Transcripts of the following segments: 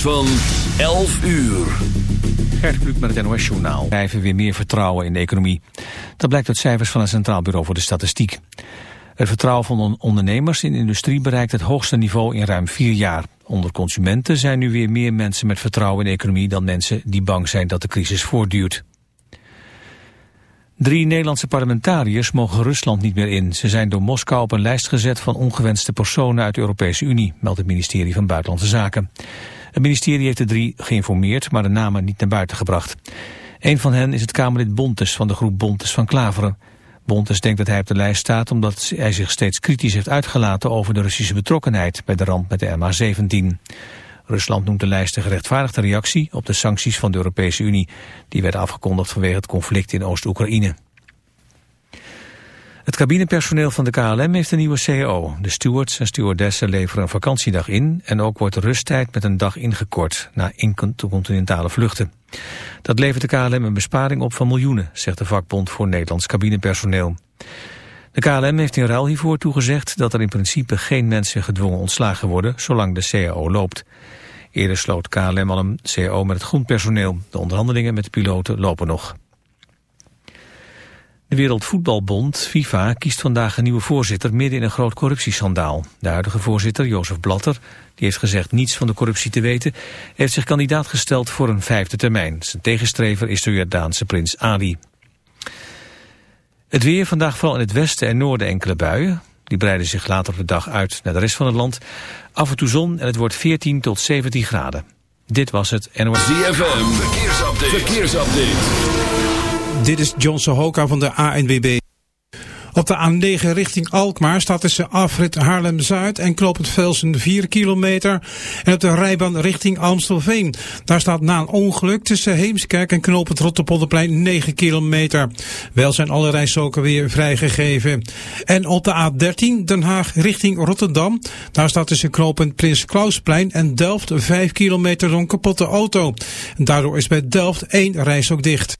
van 11 uur. Gert Kluk met het NOS Journaal. Blijven weer meer vertrouwen in de economie. Dat blijkt uit cijfers van het Centraal Bureau voor de Statistiek. Het vertrouwen van ondernemers in de industrie bereikt het hoogste niveau in ruim vier jaar. Onder consumenten zijn nu weer meer mensen met vertrouwen in de economie dan mensen die bang zijn dat de crisis voortduurt. Drie Nederlandse parlementariërs mogen Rusland niet meer in. Ze zijn door Moskou op een lijst gezet van ongewenste personen uit de Europese Unie, meldt het ministerie van Buitenlandse Zaken. Het ministerie heeft de drie geïnformeerd, maar de namen niet naar buiten gebracht. Een van hen is het Kamerlid Bontes van de groep Bontes van Klaveren. Bontes denkt dat hij op de lijst staat omdat hij zich steeds kritisch heeft uitgelaten over de Russische betrokkenheid bij de ramp met de MH17. Rusland noemt de lijst een gerechtvaardigde reactie op de sancties van de Europese Unie. Die werden afgekondigd vanwege het conflict in Oost-Oekraïne. Het cabinepersoneel van de KLM heeft een nieuwe CEO. De stewards en stewardessen leveren een vakantiedag in... en ook wordt rusttijd met een dag ingekort na intercontinentale vluchten. Dat levert de KLM een besparing op van miljoenen... zegt de vakbond voor Nederlands cabinepersoneel. De KLM heeft in ruil hiervoor toegezegd dat er in principe geen mensen gedwongen ontslagen worden... zolang de CAO loopt. Eerder sloot KLM al een CAO met het groenpersoneel. De onderhandelingen met de piloten lopen nog. De Wereldvoetbalbond, FIFA, kiest vandaag een nieuwe voorzitter midden in een groot corruptieschandaal. De huidige voorzitter, Jozef Blatter, die heeft gezegd niets van de corruptie te weten, heeft zich kandidaat gesteld voor een vijfde termijn. Zijn tegenstrever is de Jordaanse prins Ali. Het weer vandaag vooral in het westen en noorden enkele buien. Die breiden zich later op de dag uit naar de rest van het land. Af en toe zon en het wordt 14 tot 17 graden. Dit was het NOS. ZFM, verkeersupdate. verkeersupdate. Dit is John Sohoka van de ANWB. Op de A9 richting Alkmaar staat tussen afrit Haarlem-Zuid en Knopend Velsen 4 kilometer. En op de rijbaan richting Amstelveen. Daar staat na een ongeluk tussen Heemskerk en Knopend Rotterpolderplein 9 kilometer. Wel zijn alle rijstroken weer vrijgegeven. En op de A13 Den Haag richting Rotterdam. Daar staat tussen Knopend Prins Klausplein en Delft 5 kilometer door een kapotte auto. En daardoor is bij Delft één reis ook dicht.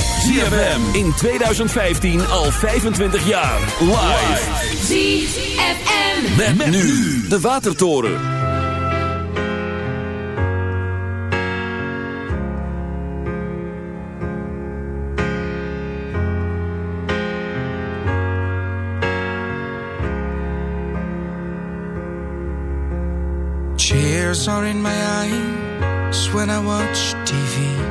ZFM in 2015 al 25 jaar. Live. ZFM. Met, met nu de Watertoren. Tears are in my eyes when I watch TV.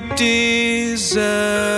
can't we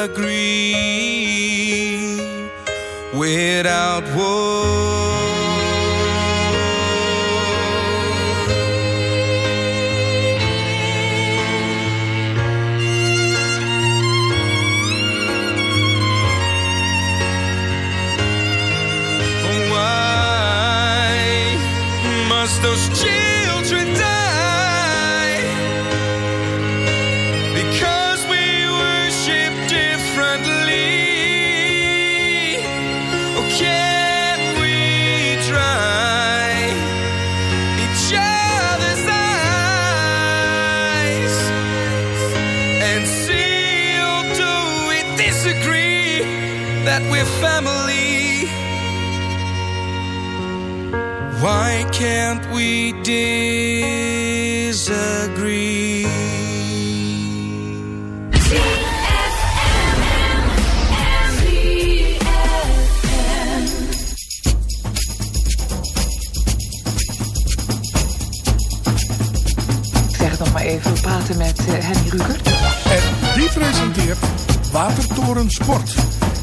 presenteert Watertoren Sport.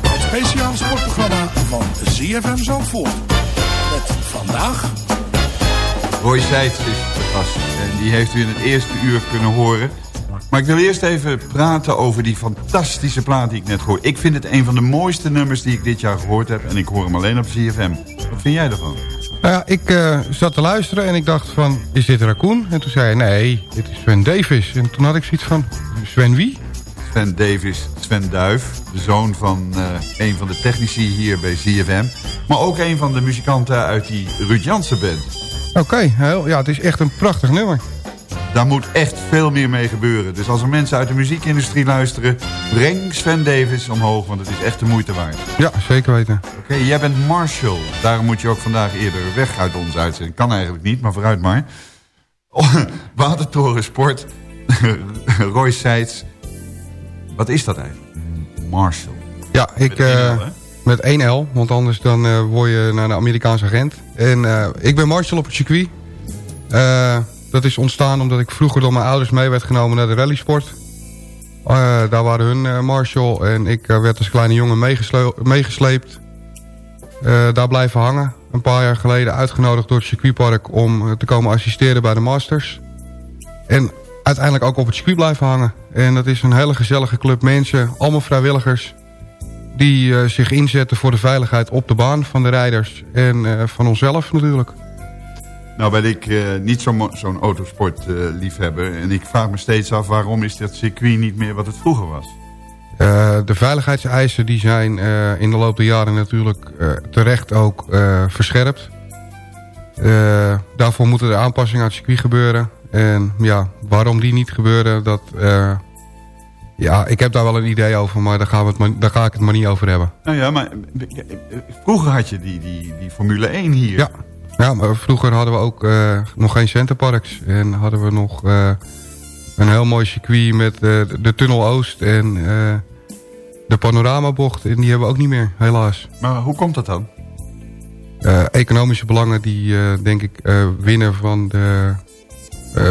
Het speciale sportprogramma van ZFM Zandvoort. Met vandaag... Roy Seitz is te gast. En die heeft u in het eerste uur kunnen horen. Maar ik wil eerst even praten over die fantastische plaat die ik net hoor. Ik vind het een van de mooiste nummers die ik dit jaar gehoord heb. En ik hoor hem alleen op ZFM. Wat vind jij ervan? Nou ja, ik eh, zat te luisteren en ik dacht van, is dit Raccoon? En toen zei hij, nee, dit is Sven Davis. En toen had ik zoiets van, Sven wie? Sven Davis, Sven Duif. De zoon van eh, een van de technici hier bij ZFM. Maar ook een van de muzikanten uit die Ruud Jansen band. Oké, ja, het is echt een prachtig nummer. Daar moet echt veel meer mee gebeuren. Dus als er mensen uit de muziekindustrie luisteren... breng Sven Davis omhoog, want het is echt de moeite waard. Ja, zeker weten. Oké, jij bent Marshall. Daarom moet je ook vandaag eerder weg uit onze uitzending. Kan eigenlijk niet, maar vooruit maar. Watertoren Sport. Roy Seitz. Wat is dat eigenlijk? Marshall. Ja, ik... Met eh, met één L, want anders dan eh, word je naar de Amerikaanse agent. En eh, ik ben Marshall op het circuit. Eh, dat is ontstaan omdat ik vroeger door mijn ouders mee werd genomen naar de rallysport. Eh, daar waren hun eh, Marshall en ik werd als kleine jongen meegesle- meegesleept. Eh, daar blijven hangen. Een paar jaar geleden uitgenodigd door het circuitpark om te komen assisteren bij de Masters. En uiteindelijk ook op het circuit blijven hangen. En dat is een hele gezellige club mensen, allemaal vrijwilligers die eh, zich inzetten voor de veiligheid op de baan van de rijders en eh, van onszelf natuurlijk. Nou ben ik eh, niet zo'n zo'n autosportliefhebber. en ik vraag me steeds af waarom is dat circuit niet meer wat het vroeger was. De veiligheidseisen die zijn in de loop der jaren natuurlijk terecht ook verscherpt. Daarvoor moeten er aanpassingen aan het circuit gebeuren. En ja, waarom die niet gebeuren, dat... eh, ja, ik heb daar wel een idee over, maar daar, gaan we het maar, daar ga ik het maar niet over hebben. Nou ja, maar vroeger had je die, die, die Formule 1 hier. Ja, ja maar vroeger hadden we ook eh, nog geen centerparks. En hadden we nog eh, een heel mooi circuit met de Tunnel Oost en de panoramabocht. En die hebben we ook niet meer, helaas. Maar hoe komt dat dan? Economische belangen die, denk ik, winnen van de,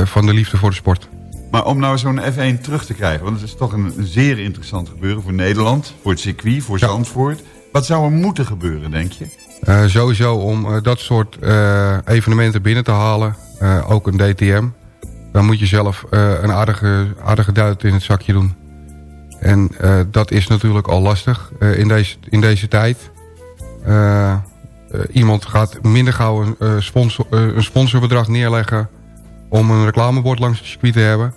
van de liefde voor de sport. Maar om nou zo'n F1 terug te krijgen... want het is toch een, zeer interessant gebeuren voor Nederland... voor het circuit, voor Zandvoort. Wat zou er moeten gebeuren, denk je? Uh, sowieso om uh, dat soort uh, evenementen binnen te halen. ook een DTM. Dan moet je zelf een aardige, aardige duit in het zakje doen. En dat is natuurlijk al lastig in, deze, in deze tijd. iemand gaat minder gauw een, sponsor, een sponsorbedrag neerleggen... om een reclamebord langs het circuit te hebben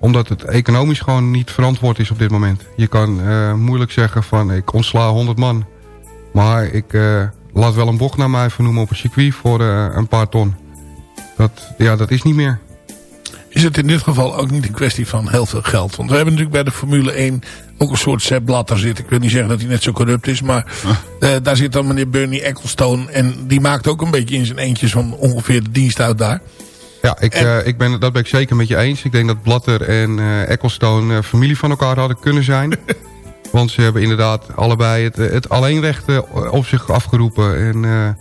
omdat het economisch gewoon niet verantwoord is op dit moment. Je kan uh, moeilijk zeggen van ik ontsla 100 man. Maar ik uh, laat wel een bocht naar mij vernoemen op een circuit voor uh, een paar ton. Dat, ja, dat is niet meer. Is het in dit geval ook niet een kwestie van heel veel geld? Want we hebben natuurlijk bij de Formule 1 ook een soort Sepp Blatter zitten. Ik wil niet zeggen dat hij net zo corrupt is. Maar huh? daar zit dan meneer Bernie Ecclestone. En die maakt ook een beetje in zijn eentjes van ongeveer de dienst uit daar. Ja, ik, en... uh, ik ben, dat ben ik zeker met je eens. Ik denk dat Blatter en uh, Ecclestone uh, familie van elkaar hadden kunnen zijn. Want ze hebben inderdaad allebei het, het alleenrecht op zich afgeroepen. En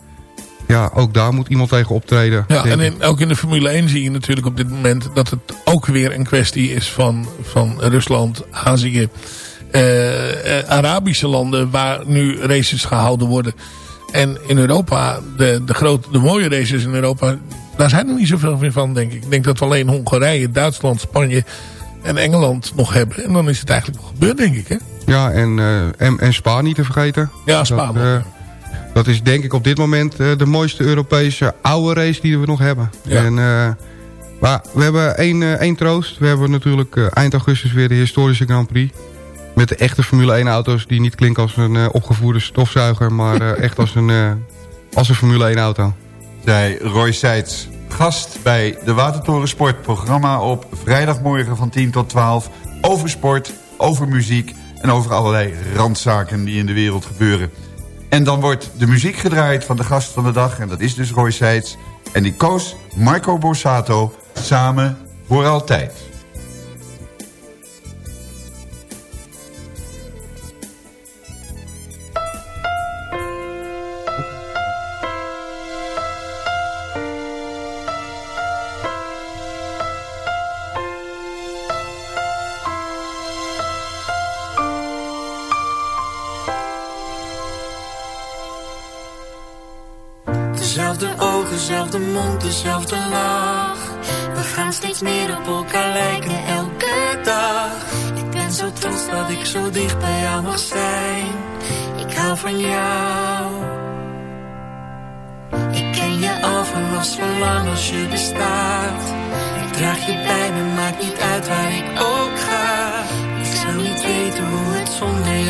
ja, ook daar moet iemand tegen optreden. Ja, en in, ook in de Formule 1 zie je natuurlijk op dit moment... dat het ook weer een kwestie is van, van Rusland, Azië... Arabische landen waar nu races gehouden worden. En in Europa, de, de, grote, de mooie races in Europa daar zijn er niet zoveel meer van, denk ik. Ik denk dat we alleen Hongarije, Duitsland, Spanje en Engeland nog hebben. En dan is het eigenlijk wel gebeurd, denk ik. Hè? Ja, en, uh, en, en Spa niet te vergeten. Ja, Spa dat, uh, dat is denk ik op dit moment uh, de mooiste Europese oude race die we nog hebben. Ja. En, maar we hebben één, één troost. We hebben natuurlijk eind augustus weer de historische Grand Prix. Met de echte Formule 1 auto's die niet klinken als een opgevoerde stofzuiger. Maar echt als een, als een Formule 1 auto Roy Seitz. Gast bij de Watertoren Sport programma op vrijdagmorgen van 10 tot 12. Over sport, over muziek en over allerlei randzaken die in de wereld gebeuren. En dan wordt de muziek gedraaid van de gast van de dag. En dat is dus Roy Seitz. En die koos Marco Borsato samen voor altijd.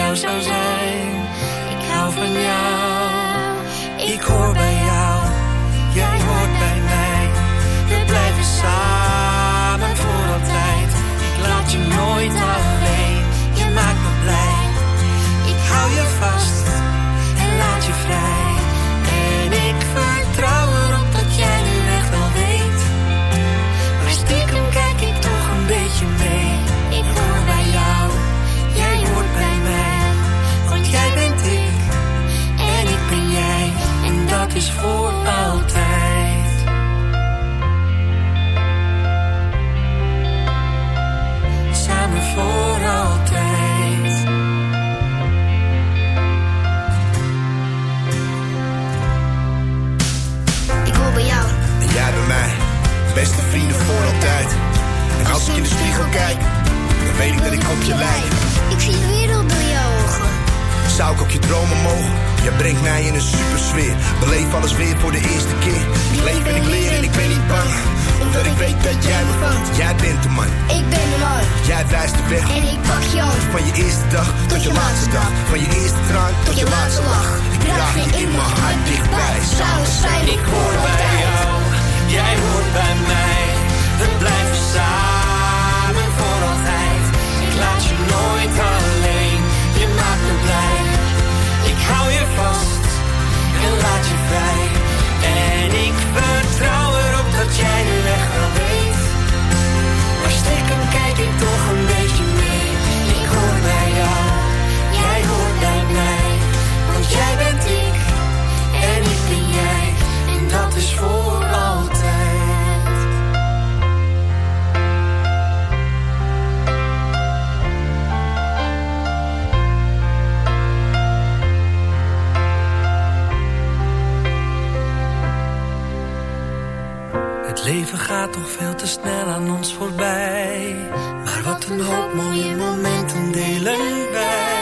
Jou zou zijn. Ik hou van jou. Leven gaat toch veel te snel aan ons voorbij. Maar wat een hoop mooie momenten delen wij.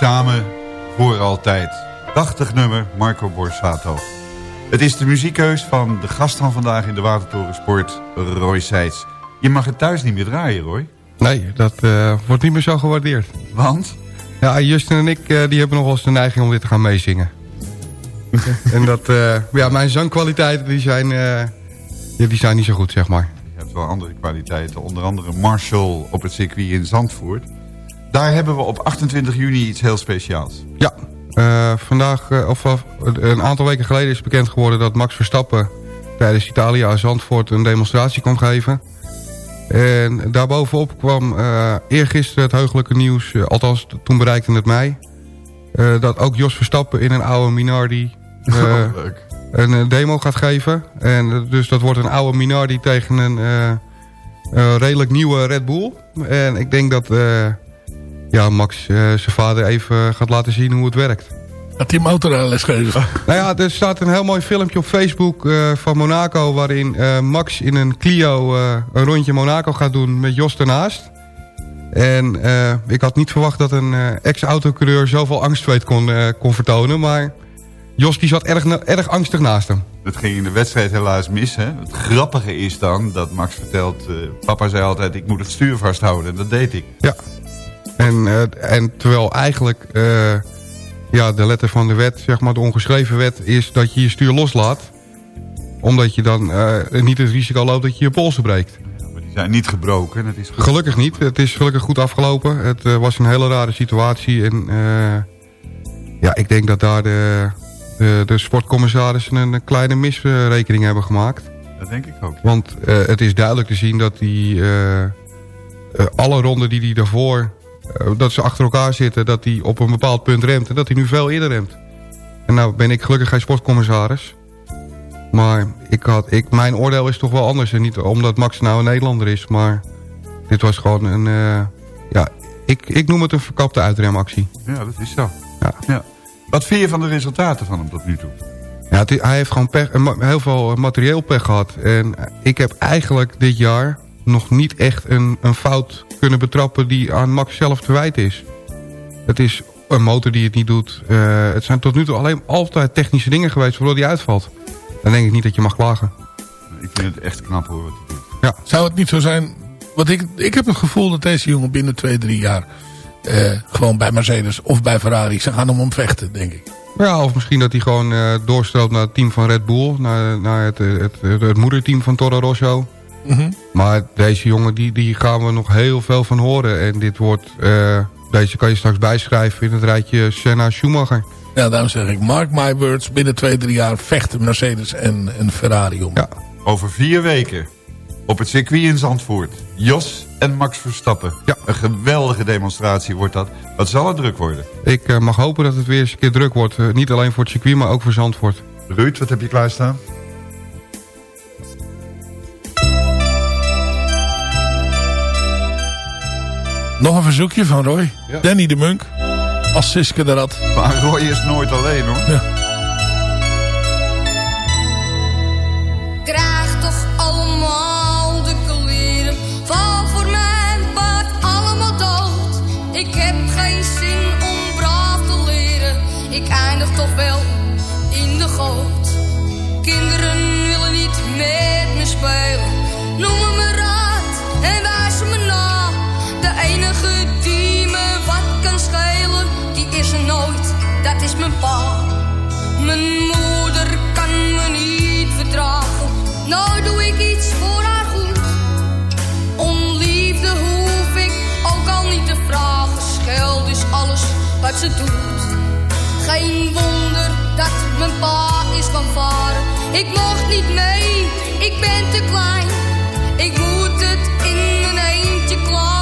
Samen voor altijd. 80 nummer Marco Borsato. Het is de muziekkeus van de gast van vandaag in de Watertorensport, Roy Seitz. Je mag het thuis niet meer draaien, Roy. Nee, dat eh, wordt niet meer zo gewaardeerd. Want? Ja, Justin en ik eh, die hebben nog wel eens de neiging om dit te gaan meezingen. en dat, eh, ja, mijn zangkwaliteiten die zijn, die zijn niet zo goed, zeg maar. Je hebt wel andere kwaliteiten. Onder andere Marshall op het circuit in Zandvoort. Daar hebben we op 28 juni iets heel speciaals. Ja, eh, vandaag, eh, of, een aantal weken geleden is bekend geworden dat Max Verstappen tijdens Italia Zandvoort een demonstratie kon geven. En daarbovenop kwam eh eergisteren het heugelijke nieuws, althans toen bereikte het mij, dat ook Jos Verstappen in een oude Minardi Oh, een demo gaat geven. En dus dat wordt een oude Minardi tegen een redelijk nieuwe Red Bull. En ik denk dat ja, Max eh, zijn vader even gaat laten zien hoe het werkt. Dat die motorles geven. Nou ja, er staat een heel mooi filmpje op Facebook eh, van Monaco... waarin eh, Max in een Clio eh, een rondje Monaco gaat doen met Jos ernaast. En eh, ik had niet verwacht dat een eh, ex-autocoureur zoveel angstzweet kon, eh, kon vertonen. Maar Jos die zat erg, erg angstig naast hem. Dat ging in de wedstrijd helaas mis. Hè? Het grappige is dan dat Max vertelt... eh, papa zei altijd, ik moet het stuur vasthouden. En dat deed ik. Ja. En, eh, en terwijl eigenlijk eh, ja, de letter van de wet, zeg maar de ongeschreven wet... is dat je je stuur loslaat. Omdat je dan eh, niet het risico loopt dat je je polsen breekt. Maar die zijn niet gebroken. Het is. Gelukkig niet. Het is gelukkig goed afgelopen. Het was een hele rare situatie. En ja, ik denk dat daar de, de, de sportcommissarissen een kleine misrekening hebben gemaakt. Dat denk ik ook. Want het is duidelijk te zien dat die alle ronden die hij daarvoor... eh, dat ze achter elkaar zitten, dat hij op een bepaald punt remt... en dat hij nu veel eerder remt. En nou ben ik gelukkig geen sportcommissaris. Maar ik had, ik, mijn oordeel is toch wel anders. En niet omdat Max nou een Nederlander is, maar dit was gewoon een... eh, ja, ik, ik noem het een verkapte uitremactie. Ja, dat is zo. Ja. Ja. Wat vind je van de resultaten van hem tot nu toe? Ja, hij heeft gewoon pech, eh, heel veel materieel pech gehad. En ik heb eigenlijk dit jaar nog niet echt een, een fout kunnen betrappen die aan Max zelf te wijten is. Het is een motor die het niet doet. Eh, het zijn tot nu toe alleen altijd technische dingen geweest waardoor hij uitvalt. Dan denk ik niet dat je mag klagen. Ik vind het echt knap hoor wat hij doet. Ja. Zou het niet zo zijn... Want ik, ik heb het gevoel dat deze jongen binnen twee, drie jaar... eh, gewoon bij Mercedes of bij Ferrari... ze gaan om hem vechten, denk ik. Ja, of misschien dat hij gewoon eh doorstroomt naar het team van Red Bull. Naar, naar het, het, het, het moederteam van Toro Rosso. Maar deze jongen, die, die gaan we nog heel veel van horen. En dit wordt, eh, deze kan je straks bijschrijven in het rijtje Senna-Schumacher. Ja, daarom zeg ik, mark my words... binnen twee, drie jaar vechten Mercedes en, en Ferrari om. Ja. Over vier weken op het circuit in Zandvoort. Jos en Max Verstappen. Ja. Een geweldige demonstratie wordt dat. Wat zal het druk worden? Ik eh, mag hopen dat het weer eens een keer druk wordt. Eh, niet alleen voor het circuit, maar ook voor Zandvoort. Ruud, wat heb je klaarstaan? Nog een verzoekje van Roy. Ja. Danny de Munk. Als Siske er had. Maar Roy is nooit alleen hoor. Krijg toch allemaal de kleren. Val voor mijn bad allemaal dood. Ik heb geen zin om braaf te leren. Ik eindig toch wel in de goot. Kinderen willen niet met me spelen. Noemen me enige die me wat kan schelen, die is er nooit, dat is mijn pa. Mijn moeder kan me niet verdragen, nou doe ik iets voor haar goed. Om liefde hoef ik ook al niet te vragen, scheld is alles wat ze doet. Geen wonder dat mijn pa is van varen, ik mocht niet mee, ik ben te klein. Ik moet het in mijn eentje klaar.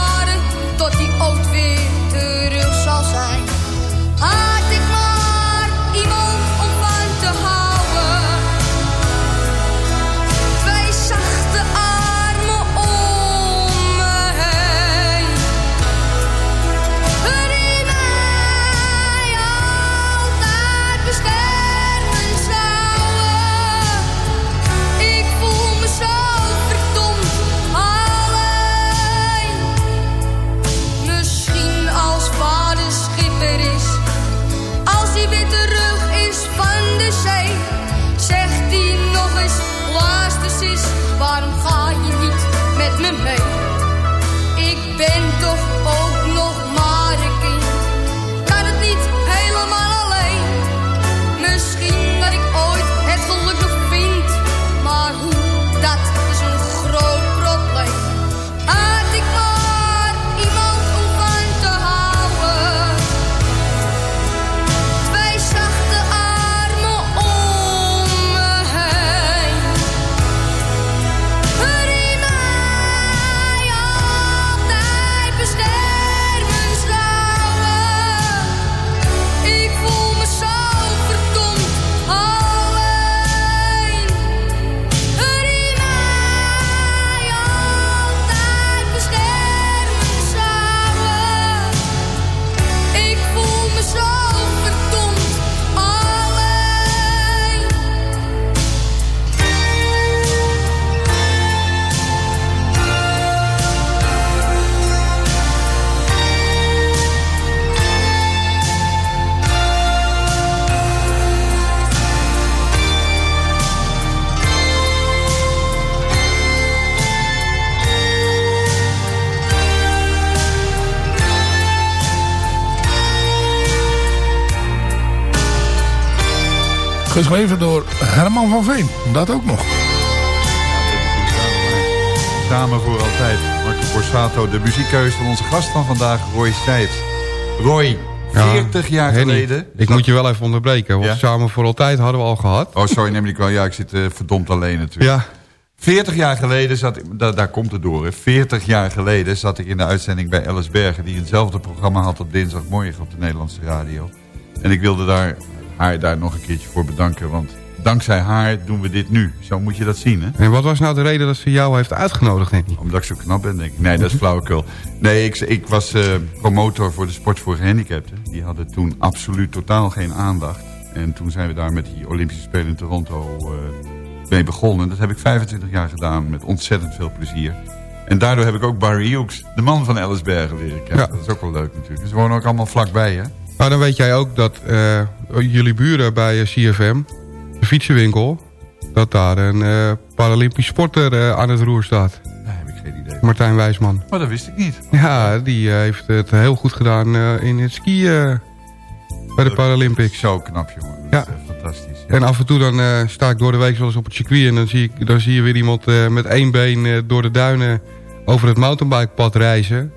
Geschreven door Herman van Veen. Dat ook nog. Samen voor altijd. Marco Borsato, de muziekkeus van onze gast van vandaag, Roy Seitz. Roy, 40 jaar Henny, geleden... Ik moet je wel even onderbreken. Want Ja? samen voor altijd hadden we al gehad. Oh, sorry, neem ik wel. Ja, ik zit eh, verdomd alleen natuurlijk. Ja. 40 jaar geleden zat ik, da- daar komt het door. Hè. 40 jaar geleden zat ik in de uitzending bij Alice Bergen... die hetzelfde programma had op dinsdagmorgen op de Nederlandse radio. En ik wilde daar, haar daar nog een keertje voor bedanken. Want dankzij haar doen we dit nu. Zo moet je dat zien, hè? En wat was nou de reden dat ze jou heeft uitgenodigd, Henny? Omdat ik zo knap ben, denk ik. Nee, dat is flauwekul. Nee, ik, ik was eh, promotor voor de sport voor gehandicapten. Die hadden toen absoluut totaal geen aandacht. En toen zijn we daar met die Olympische Spelen in Toronto eh, mee begonnen. Dat heb ik 25 jaar gedaan met ontzettend veel plezier. En daardoor heb ik ook Barry Hughes, de man van Ellisbergen, leren kennen. Ja. Dat is ook wel leuk natuurlijk. Ze wonen ook allemaal vlakbij, hè? Maar dan weet jij ook dat eh, jullie buren bij eh, CFM, de fietsenwinkel... dat daar een eh, Paralympisch sporter aan het roer staat. Daar heb ik geen idee. Martijn Wijsman. Maar dat wist ik niet. Ja, die heeft het heel goed gedaan in het skiën bij de Paralympics. Zo knap, jongen. Dat Ja. is fantastisch. En af en toe dan sta ik door de week wel eens op het circuit... en dan zie, ik, dan zie je weer iemand met één been door de duinen over het mountainbikepad reizen.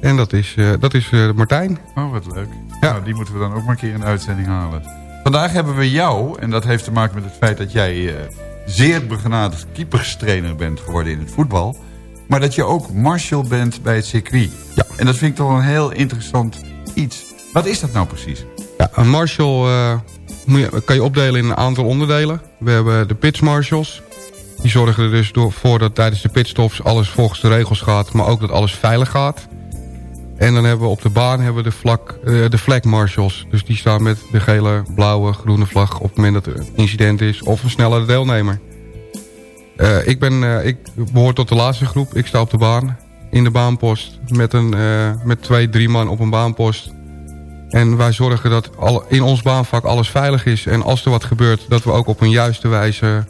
En dat is, dat is Martijn. Oh, wat leuk. Nou, die moeten we dan ook maar een keer in de uitzending halen. Vandaag hebben we jou, en dat heeft te maken met het feit dat jij eh, zeer begenadigd keeperstrainer bent geworden in het voetbal. Maar dat je ook marshal bent bij het circuit. Ja. En dat vind ik toch een heel interessant iets. Wat is dat nou precies? Ja, een marshal eh, kan je opdelen in een aantal onderdelen. We hebben de pits marshals. Die zorgen er dus voor dat tijdens de pitstops alles volgens de regels gaat... maar ook dat alles veilig gaat. En dan hebben we op de baan hebben we de, vlak, eh, de flag marshals. Dus die staan met de gele, blauwe, groene vlag... op het moment dat er een incident is of een snellere deelnemer. Eh, ik, ben, eh, ik behoor tot de laatste groep. Ik sta op de baan, in de baanpost... met, een, met twee, drie man op een baanpost... En wij zorgen dat al, in ons baanvak alles veilig is. En als er wat gebeurt, dat we ook op een juiste wijze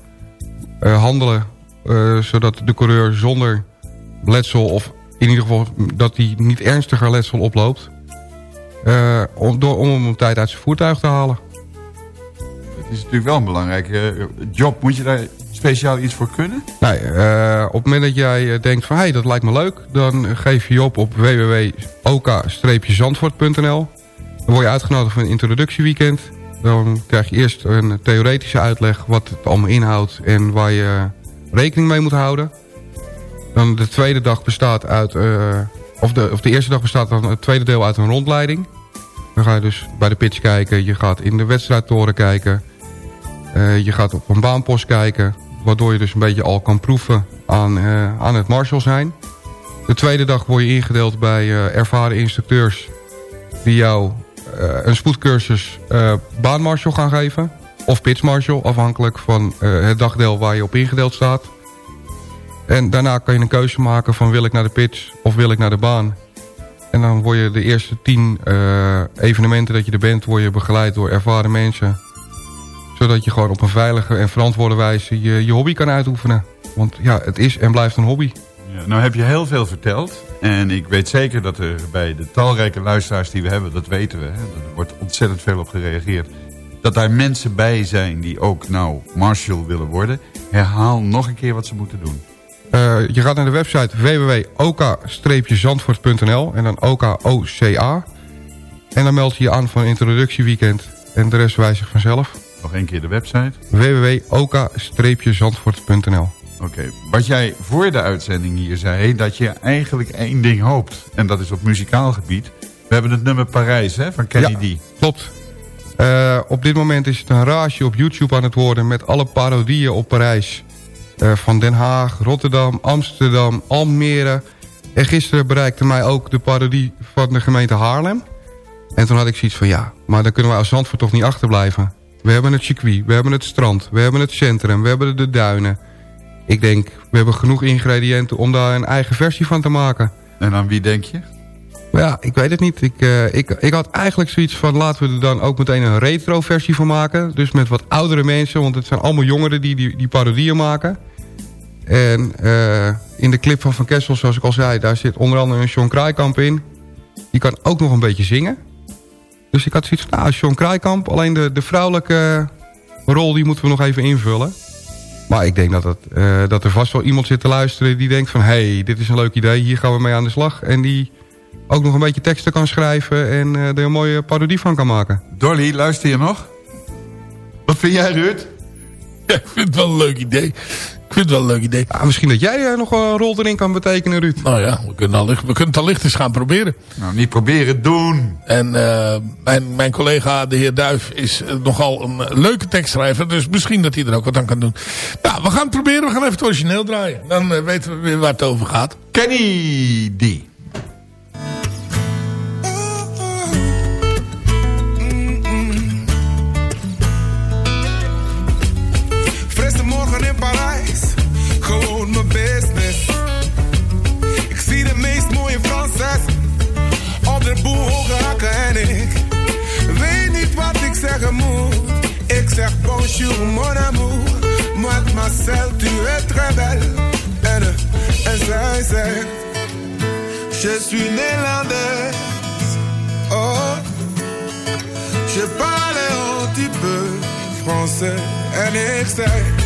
handelen. zodat de coureur zonder letsel, of in ieder geval dat hij niet ernstiger letsel oploopt. eh, om, door, om hem op tijd uit zijn voertuig te halen. Het is natuurlijk wel een belangrijke eh, job. Moet je daar speciaal iets voor kunnen? Nee, eh, op het moment dat jij denkt van... hé, hey, dat lijkt me leuk... dan geef je je op op www.ok-zandvoort.nl Dan word je uitgenodigd voor een introductieweekend. Dan krijg je eerst een theoretische uitleg wat het allemaal inhoudt... en waar je rekening mee moet houden. Dan de tweede dag bestaat uit... Uh, of, de, of de eerste dag bestaat dan het tweede deel uit een rondleiding. Dan ga je dus bij de pitch kijken. Je gaat in de wedstrijdtoren kijken. Uh, je gaat op een baanpost kijken. Waardoor je dus een beetje al kan proeven aan, uh, aan het marshal zijn. De tweede dag word je ingedeeld bij ervaren instructeurs... die jou een spoedcursus baanmarshal gaan geven. Of pitchmarshal, afhankelijk van het dagdeel waar je op ingedeeld staat. En daarna kan je een keuze maken van wil ik naar de pitch of wil ik naar de baan. En dan word je de eerste tien uh, evenementen dat je er bent... word je begeleid door ervaren mensen. Zodat je gewoon op een veilige en verantwoorde wijze je, je hobby kan uitoefenen. Want ja, het is en blijft een hobby. Ja, nou heb je heel veel verteld. En ik weet zeker dat er bij de talrijke luisteraars die we hebben... dat weten we, hè, er wordt ontzettend veel op gereageerd... dat daar mensen bij zijn die ook nou marshal willen worden. Herhaal nog een keer wat ze moeten doen. Uh, je gaat naar de website www.oka-zandvoort.nl en dan OKOCA. En dan meld je je aan voor een introductieweekend. En de rest wijst zich vanzelf. Nog een keer de website. www.oka-zandvoort.nl Oké, okay. wat jij voor de uitzending hier zei... dat je eigenlijk één ding hoopt. En dat is op muzikaal gebied. We hebben het nummer Parijs hè, van Kenny ja, D. klopt. Uh, op dit moment is het een rage op YouTube aan het worden... met alle parodieën op Parijs... Uh, van Den Haag, Rotterdam, Amsterdam, Almere. En gisteren bereikte mij ook de parodie van de gemeente Haarlem. En toen had ik zoiets van ja, maar dan kunnen wij als Zandvoort toch niet achterblijven. We hebben het circuit, we hebben het strand, we hebben het centrum, we hebben de duinen. Ik denk, we hebben genoeg ingrediënten om daar een eigen versie van te maken. En aan wie denk je? Ja, ik weet het niet. Ik, uh, ik, ik had eigenlijk zoiets van... laten we er dan ook meteen een retro versie van maken. Dus met wat oudere mensen. Want het zijn allemaal jongeren die die, die parodieën maken. En uh, in de clip van Van Kessel, zoals ik al zei... daar zit onder andere een Sean Kraaikamp in. Die kan ook nog een beetje zingen. Dus ik had zoiets van... nou, Sean Kraaikamp. Alleen de, de vrouwelijke rol die moeten we nog even invullen. Maar ik denk dat, het, uh, dat er vast wel iemand zit te luisteren... die denkt van... hé, hey, dit is een leuk idee. Hier gaan we mee aan de slag. En die ook nog een beetje teksten kan schrijven... en uh, er een mooie parodie van kan maken. Dolly, luister je nog? Wat vind jij, Ruud? Ja, ik vind het wel een leuk idee. Ik vind het wel een leuk idee. Ah, misschien dat jij uh, nog een rol erin kan betekenen, Ruud. Nou ja, we kunnen, al, we kunnen het allicht eens gaan proberen. Nou, niet proberen, doen. En uh, mijn, mijn collega, de heer Duif, is nogal een leuke tekstschrijver. Dus misschien dat hij er ook wat aan kan doen. Nou, we gaan het proberen. We gaan even het origineel draaien. Dan weten we weer waar het over gaat. Kenny D. bonjour mon amour. Moi de Marcel, tu es très belle. Zegt, je suis néerlandaise. Oh, je parle un petit peu français. En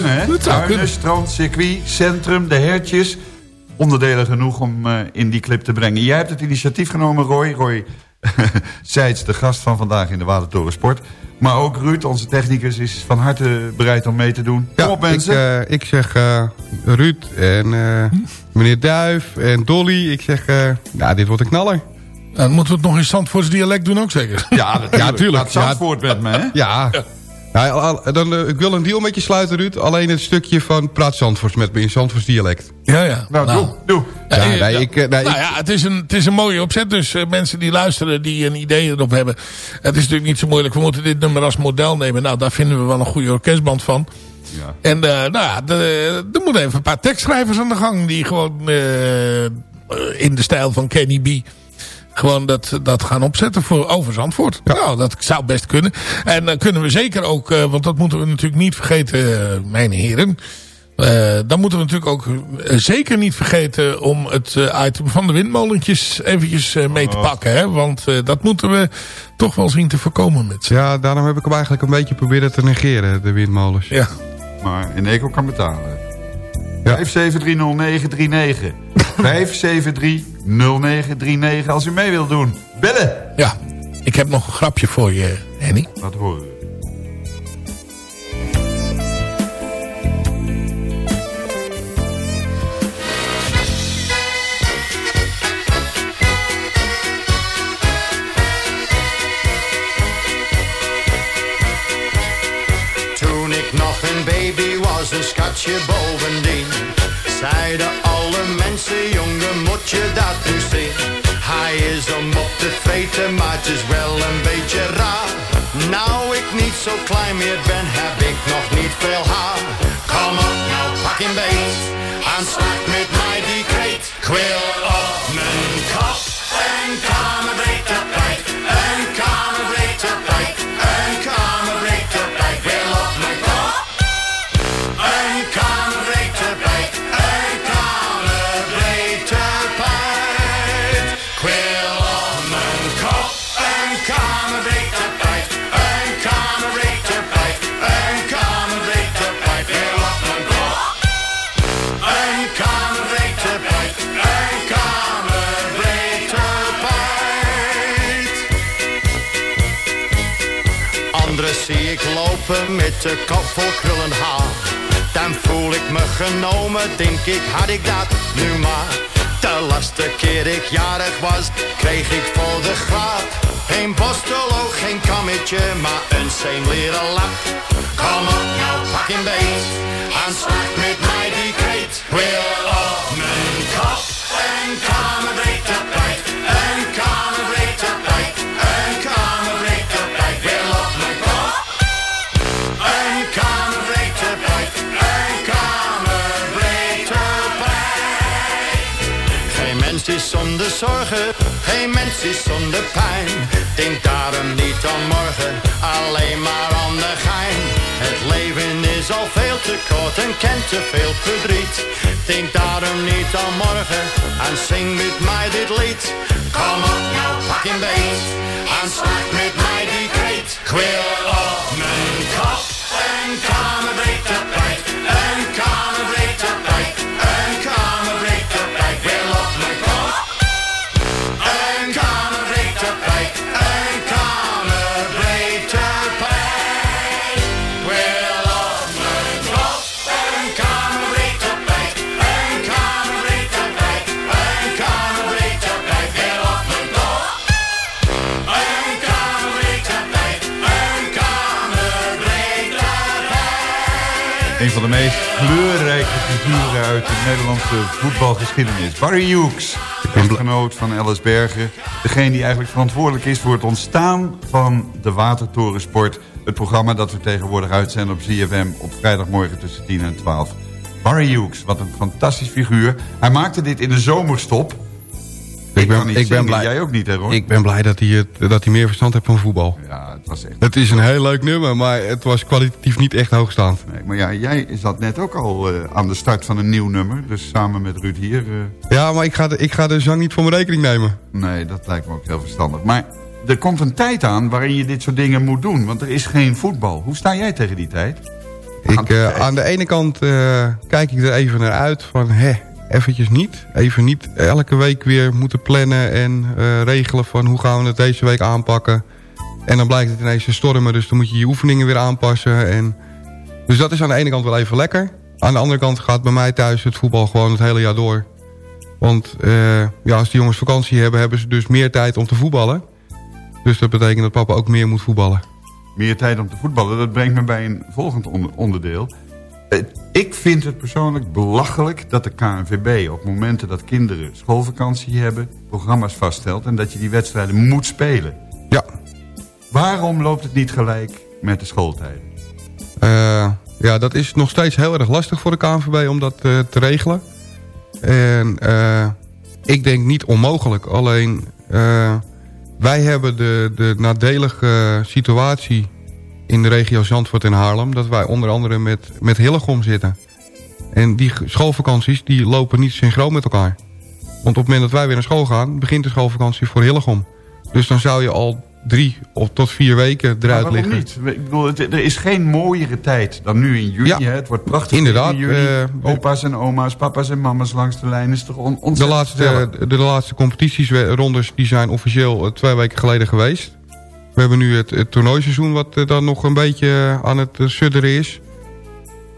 kunnen, hè? Dat zou Tuinen, strand, circuit, centrum, de hertjes. Onderdelen genoeg om eh, in die clip te brengen. Jij hebt het initiatief genomen, Roy. Roy Seitz, de gast van vandaag in de Watertoren Sport. Maar ook Ruud, onze technicus, is van harte bereid om mee te doen. Kom op, ik, mensen. eh, ik zeg eh, Ruud en eh, meneer Duif en Dolly. Ik zeg, eh nou, dit wordt een knaller. Dan moeten we het nog in Zandvoorts dialect doen ook zeker. ja, natuurlijk. Ja, tuurlijk. Zandvoort met me, hè? Ja. Ja, al- dan, eh, ik wil een deal met je sluiten, Ruud. Alleen het stukje van praat Zandvoorts met me in Zandvoorts dialect. Ja, ja. Nou, doe, doe. Ja, nee, ja. ik, eh, nee, nou ik- ja, het is, een, het is een mooie opzet. Dus eh, mensen die luisteren, die een idee erop hebben. Het is natuurlijk niet zo moeilijk. We moeten dit nummer als model nemen. Nou, daar vinden we wel een goede orkestband van. Ja. En eh, nou ja, de- er moeten even een paar tekstschrijvers aan de gang. Die gewoon eh, in de stijl van Kenny B. Gewoon dat, dat gaan opzetten voor over Zandvoort. Nou, dat zou best kunnen. En dan kunnen we zeker ook, eh, want dat moeten we natuurlijk niet vergeten, eh, mijn heren. Eh, dan moeten we natuurlijk ook eh, zeker niet vergeten om het eh, item van de windmolentjes eventjes eh, mee te pakken. Hè? Want eh, dat moeten we toch wel zien te voorkomen met ja, daarom heb ik hem eigenlijk een beetje proberen te negeren, de windmolens. Ja. Maar Eneco kan betalen. Ja. 5730939. 5730939 als u mee wilt doen. Bellen. ja, ik heb nog een grapje voor je, Henny. Laat horen. Toen bovendien. Zeiden alle mensen, jongen, moet je dat nu zien? Hij is om op te vreten, maar het is wel een beetje raar. Nou ik niet zo klein meer ben, heb ik nog niet veel haar. Kom op, nou pak hem beet, en slag met mij die kreet. Op mijn kop, een kamerbreed Anderen zie ik lopen met de kop vol krullend haar. Dan voel ik me genomen, denk ik had ik dat nu maar. De laatste keer ik jarig was, kreeg ik voor de grap. Geen bostelo, geen kammetje, maar een zijn leren lap. Kom op, nou pak hem beet, en slag met mij die kreet. Wil op mijn kop, kamerbreed tapijt, mens is zonder zorgen, geen mens is zonder pijn. Denk daarom niet aan morgen, alleen maar aan de gein. Het leven is al veel te kort en kent te veel verdriet. Denk daarom niet aan morgen en zing met mij dit lied. Kom op, nou pak hem beet en slag met mij die kreet. Ik op mijn kop een kamerbreed tapijt, van de meest kleurrijke figuren uit de Nederlandse voetbalgeschiedenis. Barry Hughes, echtgenoot van Alice Bergen. Degene die eigenlijk verantwoordelijk is voor het ontstaan van de Watertorensport. Het programma dat we tegenwoordig uitzenden op ZFM op vrijdagmorgen tussen 10 en 12. Barry Hughes, wat een fantastisch figuur. Hij maakte dit in de zomerstop. Ik, ben- niet ik ben blij. Jij ook niet, hè, Ron? Ik ben blij dat hij, het, dat hij meer verstand heeft van voetbal. Ja, was echt... Het is een heel leuk nummer, maar het was kwalitatief niet echt hoogstaand. Nee, maar ja, jij zat net ook al eh, aan de start van een nieuw nummer. Dus samen met Ruud hier... eh, Ja, maar ik ga, de, ik ga de zang niet voor mijn rekening nemen. Nee, dat lijkt me ook heel verstandig. Maar er komt een tijd aan waarin je dit soort dingen moet doen. Want er is geen voetbal. Hoe sta jij tegen die tijd? Ik, eh, aan de ene kant kijk ik er even naar uit van... Hè, eventjes niet. Even niet elke week weer moeten plannen en regelen... van hoe gaan we het deze week aanpakken. En dan blijkt het ineens te stormen... dus dan moet je je oefeningen weer aanpassen. En... Dus dat is aan de ene kant wel even lekker. Aan de andere kant gaat bij mij thuis het voetbal gewoon het hele jaar door. Want ja, als de jongens vakantie hebben... hebben ze dus meer tijd om te voetballen. Dus dat betekent dat papa ook meer moet voetballen meer tijd om te voetballen. Dat brengt me bij een volgend onderdeel. Eh, ik vind het persoonlijk belachelijk dat de KNVB op momenten dat kinderen schoolvakantie hebben... programma's vaststelt en dat je die wedstrijden moet spelen. Ja. Waarom loopt het niet gelijk met de schooltijden? Uh, ja, dat is nog steeds heel erg lastig voor de KNVB om dat uh, te regelen. En uh, ik denk niet onmogelijk. Alleen wij hebben de, de nadelige situatie in de regio Zandvoort en Haarlem... dat wij onder andere met, met Hillegom zitten. En die schoolvakanties die lopen niet synchroon met elkaar. Want op het moment dat wij weer naar school gaan... begint de schoolvakantie voor Hillegom. Dus dan zou je al drie of tot vier weken eruit maar liggen. niet? Ik bedoel, er is geen mooiere tijd dan nu in juni. Ja, het wordt prachtig inderdaad, in juni. Uh, Opa's en oma's, papa's en mama's langs de lijn is toch on de laatste, de, de, laatste competitiesrondes die zijn officieel uh, twee weken geleden geweest. We hebben nu het, het toernooiseizoen wat uh, dan nog een beetje aan het sudderen is.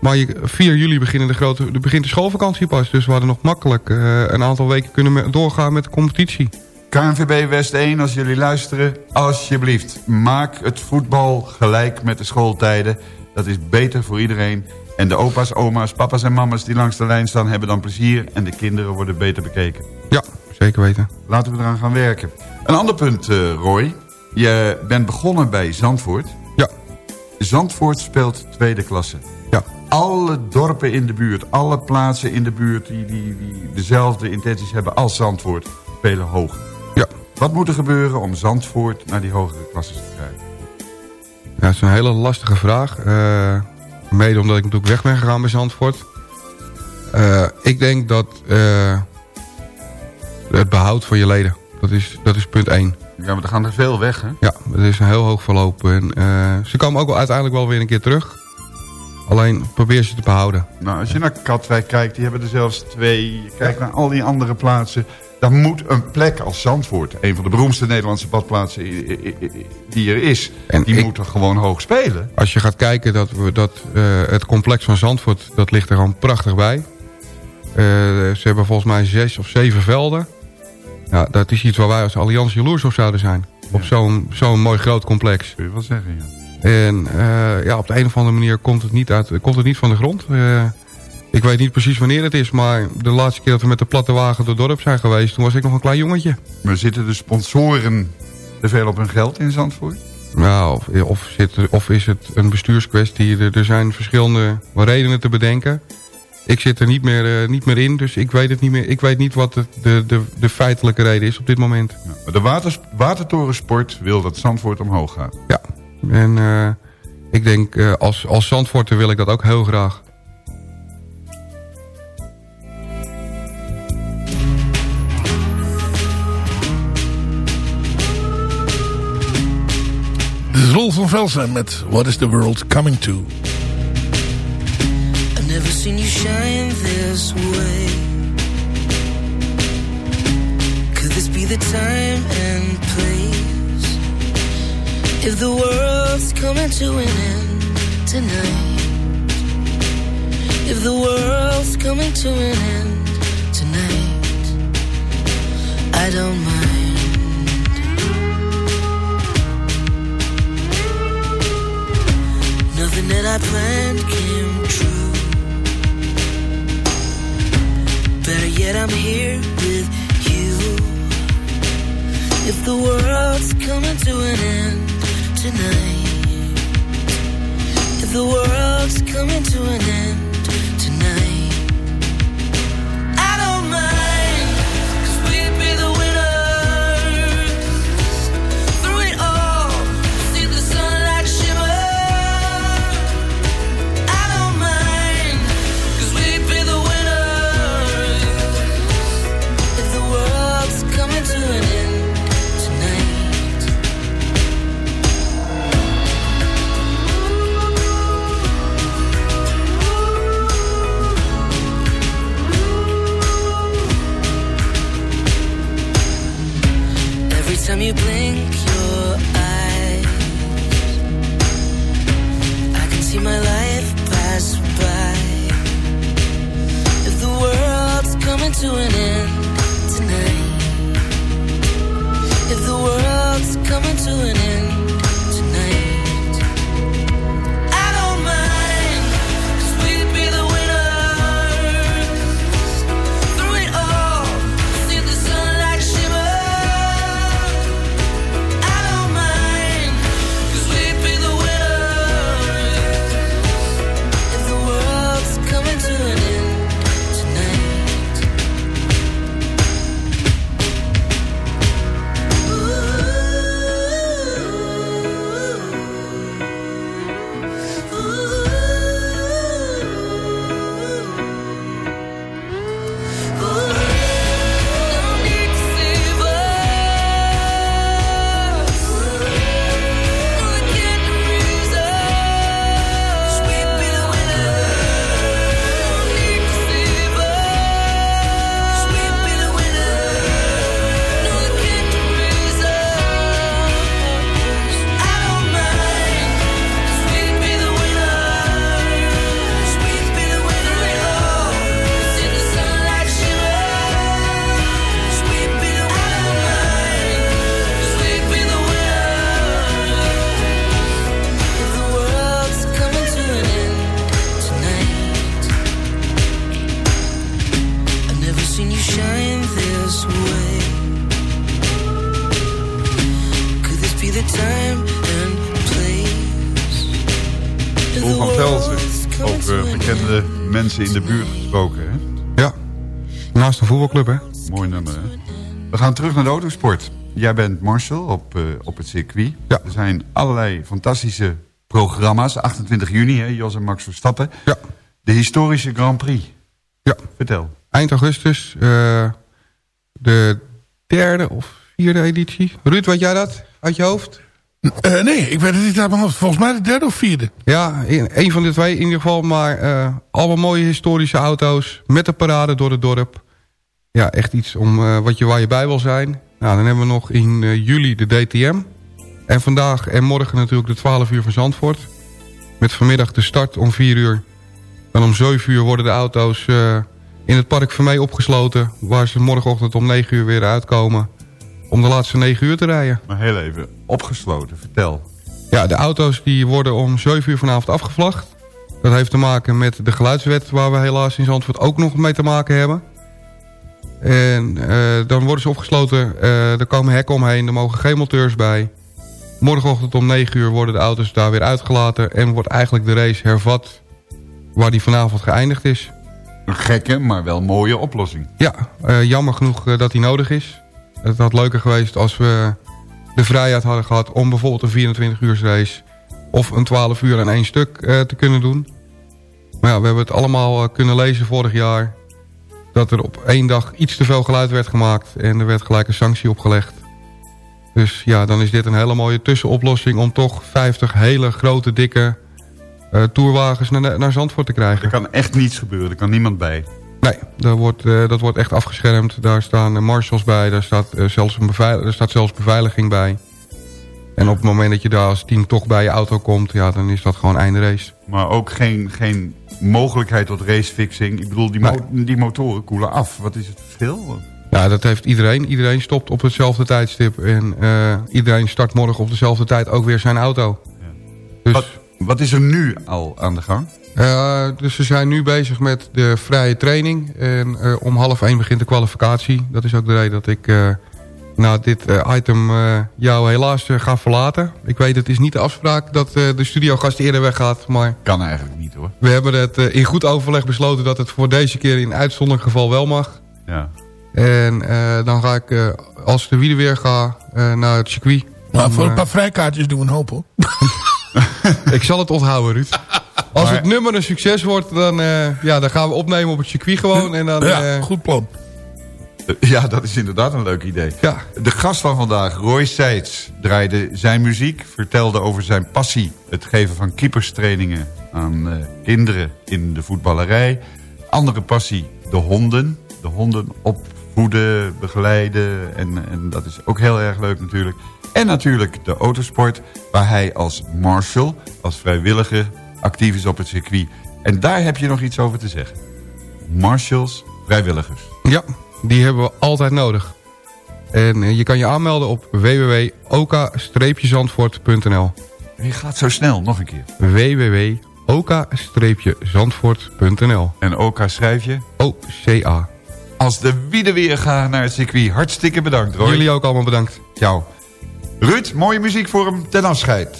Maar je, 4 juli beginnen de grote, de begint de schoolvakantie pas. Dus we hadden nog makkelijk een aantal weken kunnen doorgaan met de competitie. KNVB West 1, als jullie luisteren, alsjeblieft. Maak het voetbal gelijk met de schooltijden. Dat is beter voor iedereen. En de opa's, oma's, papa's en mama's die langs de lijn staan... hebben dan plezier en de kinderen worden beter bekeken. Ja, zeker weten. Laten we eraan gaan werken. Een ander punt, uh, Roy. Je bent begonnen bij Zandvoort. Ja. Zandvoort speelt tweede klasse. Ja. Alle dorpen in de buurt, alle plaatsen in de buurt... die, die, die dezelfde intenties hebben als Zandvoort, spelen hoog. Wat moet er gebeuren om Zandvoort naar die hogere klassen te krijgen? Ja, dat is een hele lastige vraag. Uh, mede omdat ik natuurlijk weg ben gegaan bij Zandvoort. Uh, ik denk dat uh, het behoud van je leden, dat is, dat is punt 1. Ja, maar er gaan er veel weg, hè? Ja, het is een heel hoog verloop. En, ze komen ook wel uiteindelijk wel weer een keer terug. Alleen probeer ze te behouden. Nou, als je naar Katwijk kijkt, die hebben er zelfs twee. Je kijkt naar al die andere plaatsen. Daar moet een plek als Zandvoort, een van de beroemdste Nederlandse badplaatsen die er is, en die moet er gewoon hoog spelen. Als je gaat kijken, dat, we, dat uh, het complex van Zandvoort, dat ligt er gewoon prachtig bij. Uh, ze hebben volgens mij zes of zeven velden. Ja, dat is iets waar wij als Allianz jaloers op zouden zijn. Ja. Op zo'n zo'n mooi groot complex. Kun je wel zeggen, ja. En uh, ja, op de een of andere manier komt het niet, uit, komt het niet van de grond. Ik weet niet precies wanneer het is, maar de laatste keer dat we met de platte wagen door het dorp zijn geweest... toen was ik nog een klein jongetje. Maar zitten de sponsoren te veel op hun geld in Zandvoort? Nou, of, of, zit, of is het een bestuurskwestie? Er, er zijn verschillende redenen te bedenken. Ik zit er niet meer, uh, niet meer in, dus ik weet, het niet meer. ik weet niet wat de, de, de, de feitelijke reden is op dit moment. Ja, maar de waters, watertorensport wil dat Zandvoort omhoog gaat. Ja, en uh, ik denk uh, als, als Zandvoorter wil ik dat ook heel graag. Rolf van Velsen met What is the World Coming To? I've never seen you shine this way. Could this be the time and place? If the world's coming to an end tonight. If the world's coming to an end tonight. I don't mind Nothing that I planned came true. Better yet, I'm here with you. If the world's coming to an end tonight, if the world's coming to an end Time you blink your eyes, I can see my life pass by. If the world's coming to an end tonight, if the world's coming to an end. Bekende mensen in de buurt gesproken, hè? Ja, naast een voetbalclub, hè? Mooi nummer, hè? We gaan terug naar de autosport. Jij bent Marshall op, eh, op het circuit. Ja. Er zijn allerlei fantastische programma's. 28 juni, hè, Jos en Max Verstappen. Ja. De historische Grand Prix. Ja. Vertel. Eind augustus, eh, de derde of vierde editie. Ruud, weet jij dat uit je hoofd? Eh, nee, ik weet het niet uit. Volgens mij de derde of vierde. Ja, een van de twee in ieder geval. Maar eh, allemaal mooie historische auto's met de parade door het dorp. Ja, echt iets om, eh, wat je, waar je bij wil zijn. Nou, dan hebben we nog in juli de DTM. En vandaag en morgen natuurlijk de 12 uur van Zandvoort. Met vanmiddag de start om 4 uur. Dan om 7 uur worden de auto's in het park Vermee opgesloten. Waar ze morgenochtend om 9 uur weer uitkomen. Om de laatste 9 uur te rijden. Maar heel even, opgesloten, vertel. Ja, de auto's die worden om 7 uur vanavond afgevlacht. Dat heeft te maken met de geluidswet waar we helaas in Zandvoort ook nog mee te maken hebben. En eh, dan worden ze opgesloten, eh, er komen hekken omheen, er mogen geen monteurs bij. Morgenochtend om 9 uur worden de auto's daar weer uitgelaten... en wordt eigenlijk de race hervat waar die vanavond geëindigd is. Een gekke, maar wel mooie oplossing. Ja, eh, jammer genoeg dat die nodig is. Het had leuker geweest als we de vrijheid hadden gehad... om bijvoorbeeld een 24 uur race... of een 12 uur en één stuk eh, te kunnen doen. Maar ja, we hebben het allemaal eh, kunnen lezen vorig jaar... dat er op één dag iets te veel geluid werd gemaakt... en er werd gelijk een sanctie opgelegd. Dus ja, dan is dit een hele mooie tussenoplossing... om toch 50 hele grote, dikke eh tourwagens naar, naar Zandvoort te krijgen. Er kan echt niets gebeuren, er kan niemand bij. Nee, daar wordt, eh, dat wordt echt afgeschermd. Daar staan eh, marshals bij, daar staat, eh, zelfs een er staat zelfs beveiliging bij. En op het moment dat je daar als team toch bij je auto komt... Ja, dan is dat gewoon einde race. Maar ook geen, geen mogelijkheid tot racefixing. Ik bedoel, die, mo- die motoren koelen af. Wat is het verschil? Ja, dat heeft iedereen. Iedereen stopt op hetzelfde tijdstip. En iedereen start morgen op dezelfde tijd ook weer zijn auto. Dus, Wat, wat is er nu al aan de gang? Eh, dus we zijn nu bezig met de vrije training. En eh, om half één begint de kwalificatie. Dat is ook de reden dat ik eh, na dit item eh, jou helaas ga verlaten. Ik weet, het is niet de afspraak dat eh, de studiogast eerder weggaat. Maar Kan eigenlijk niet hoor. we hebben het in goed overleg besloten dat het voor deze keer in uitzonderlijk geval wel mag. Ja. En eh, dan ga ik, eh, als de wielen weer ga, eh, naar het circuit. Maar Om, voor een paar vrijkaartjes doen we een hoop hoor. ik zal het onthouden, Ruud. Als Maar- het nummer een succes wordt, dan, eh, ja, dan gaan we opnemen op het circuit gewoon. En dan, ja, eh, goed plan. Ja, dat is inderdaad een leuk idee. Ja. De gast van vandaag, Roy Seitz, draaide zijn muziek... vertelde over zijn passie, het geven van keeperstrainingen... aan eh, kinderen in de voetballerij. Andere passie, de honden. De honden opvoeden, begeleiden. En, en dat is ook heel erg leuk natuurlijk. En natuurlijk de autosport, waar hij als marshal, als vrijwilliger... actief is op het circuit. En daar heb je nog iets over te zeggen. Marshals, vrijwilligers. ja, die hebben we altijd nodig. En eh, je kan je aanmelden op www.oka-zandvoort.nl Je gaat zo snel, nog een keer. www.oka-zandvoort.nl En OK schrijf je? O-C-A. Als de wieden weer gaan naar het circuit. Hartstikke bedankt, Roy. Jullie ook allemaal bedankt. Ciao. Ruud, mooie muziek voor hem ten afscheid.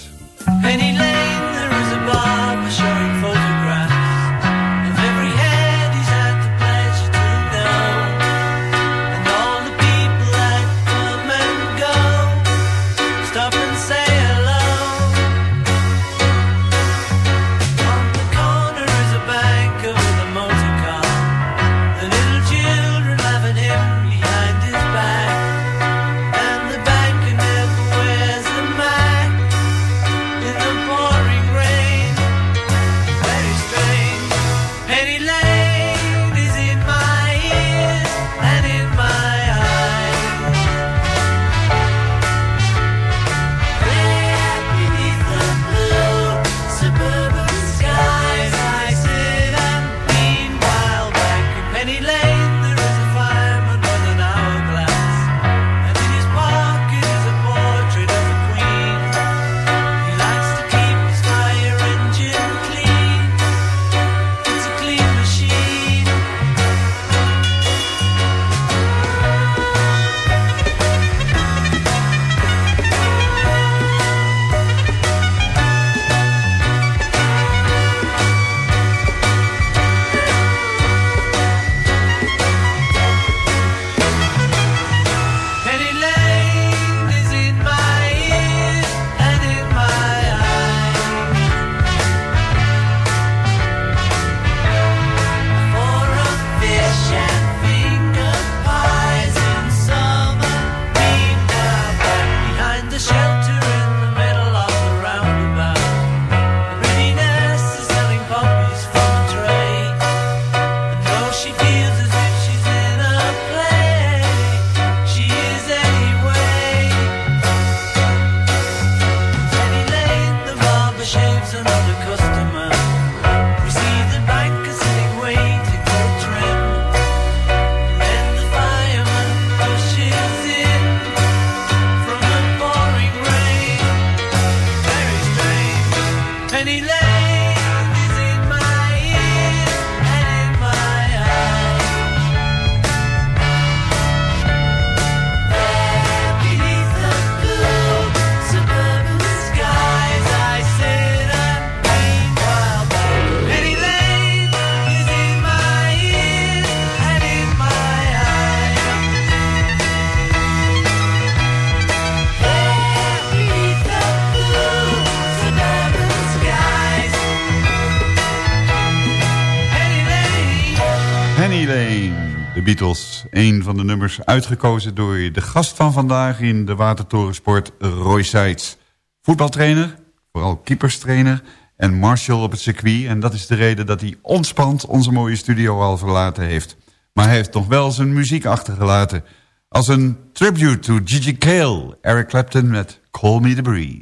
Beatles. Een van de nummers uitgekozen door de gast van vandaag in de Watertorensport, Roy Seitz. Voetbaltrainer, vooral keeperstrainer en marshal op het circuit. En dat is de reden dat hij ontspant onze mooie studio al verlaten heeft. Maar hij heeft nog wel zijn muziek achtergelaten. Als een tribute to Gigi Cale, Eric Clapton met Call Me The Breeze.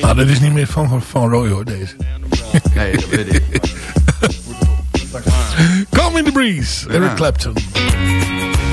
Nou, dat is niet meer van, van Roy hoor, deze. Nee, dat weet ik. Come in the breeze, Eric Ja. Clapton.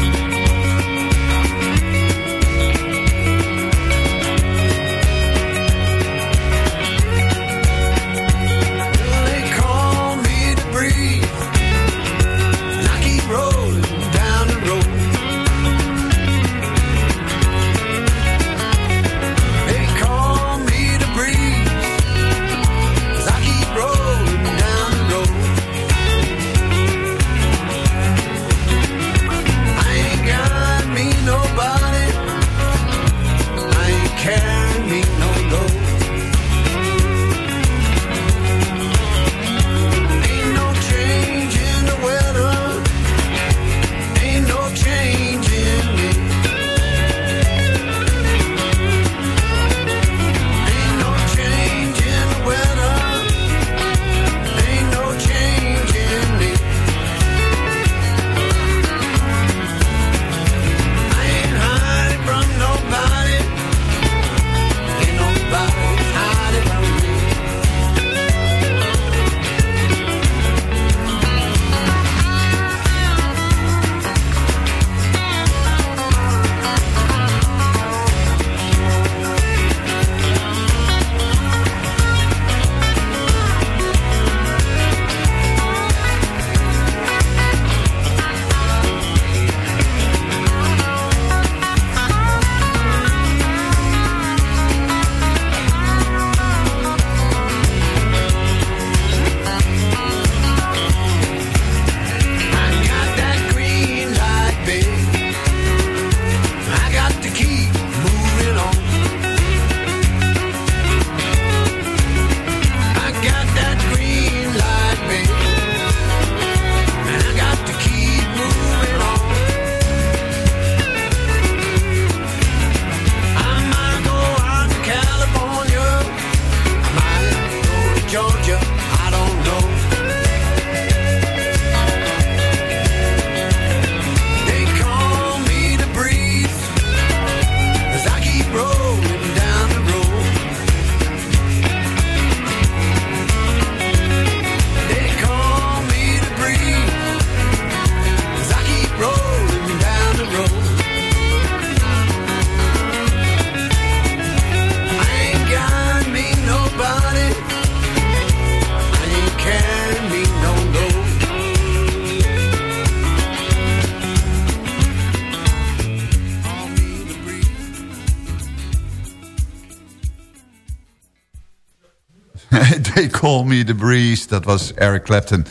Me The Breeze, dat was Eric Clapton.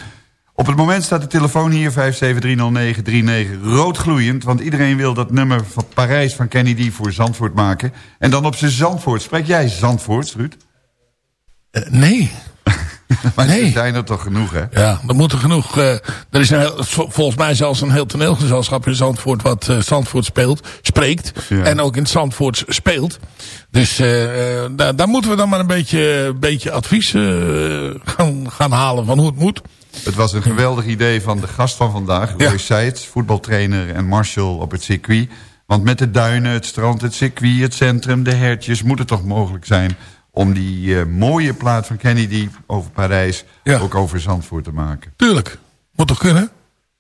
Op het moment staat de telefoon hier, 5730939, roodgloeiend... want iedereen wil dat nummer van Parijs van Kennedy voor Zandvoort maken. En dan op zijn Zandvoort. Spreek jij Zandvoorts, Ruud? Eh, nee. maar er zijn er toch genoeg, hè? Ja, er moet er genoeg. eh, er is een heel- vol- volgens mij zelfs een heel toneelgezelschap in Zandvoort wat eh, Zandvoort speelt, spreekt. En ook in Zandvoort speelt. Dus eh, daar, daar moeten we dan maar een beetje, beetje advies gaan, gaan halen van hoe het moet. Het was een geweldig idee van de gast van vandaag, Roy Seitz, voetbaltrainer en marshal op het circuit. Want met de duinen, het strand, het circuit, het centrum, de hertjes... moet het toch mogelijk zijn om die eh, mooie plaat van Kennedy over Parijs... ook over Zandvoort te maken. Tuurlijk, moet toch kunnen?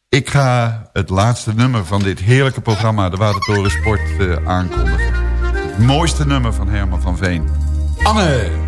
Ik ga het laatste nummer van dit heerlijke programma... de Watertoren Sport eh, aankondigen. Het mooiste nummer van Herman van Veen. Anne.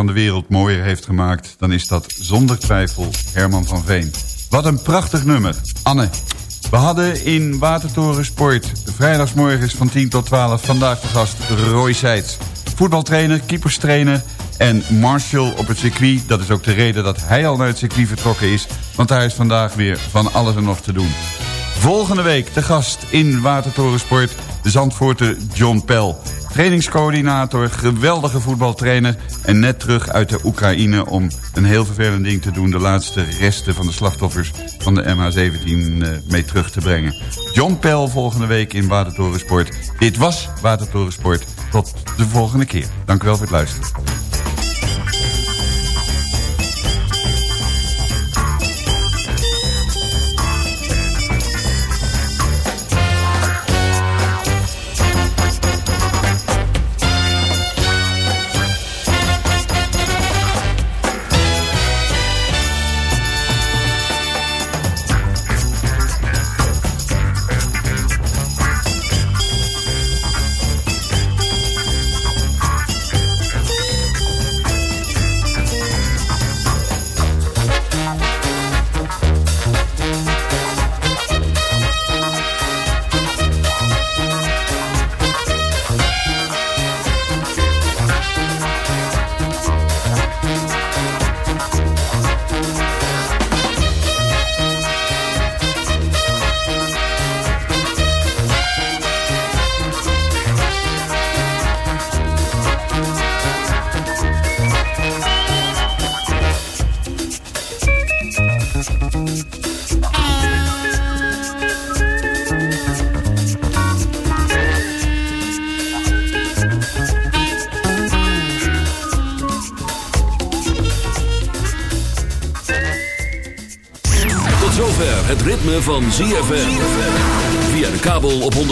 Van de wereld mooier heeft gemaakt... dan is dat zonder twijfel Herman van Veen. Wat een prachtig nummer. Anne, we hadden in Watertoren Sport... de vrijdagsmorgens van 10 tot 12 vandaag de gast Roy Seitz. Voetbaltrainer, keeperstrainer en marshal op het circuit. Dat is ook de reden dat hij al naar het circuit vertrokken is... want daar is vandaag weer van alles en nog te doen. Volgende week de gast in Watertorensport, de Zandvoorter John Pel. Trainingscoördinator, geweldige voetbaltrainer... en net terug uit de Oekraïne om een heel vervelend ding te doen... de laatste resten van de slachtoffers van de MH17 eh, mee terug te brengen. John Pel volgende week in Watertorensport. Dit was Watertorensport. Tot de volgende keer. Dank u wel voor het luisteren.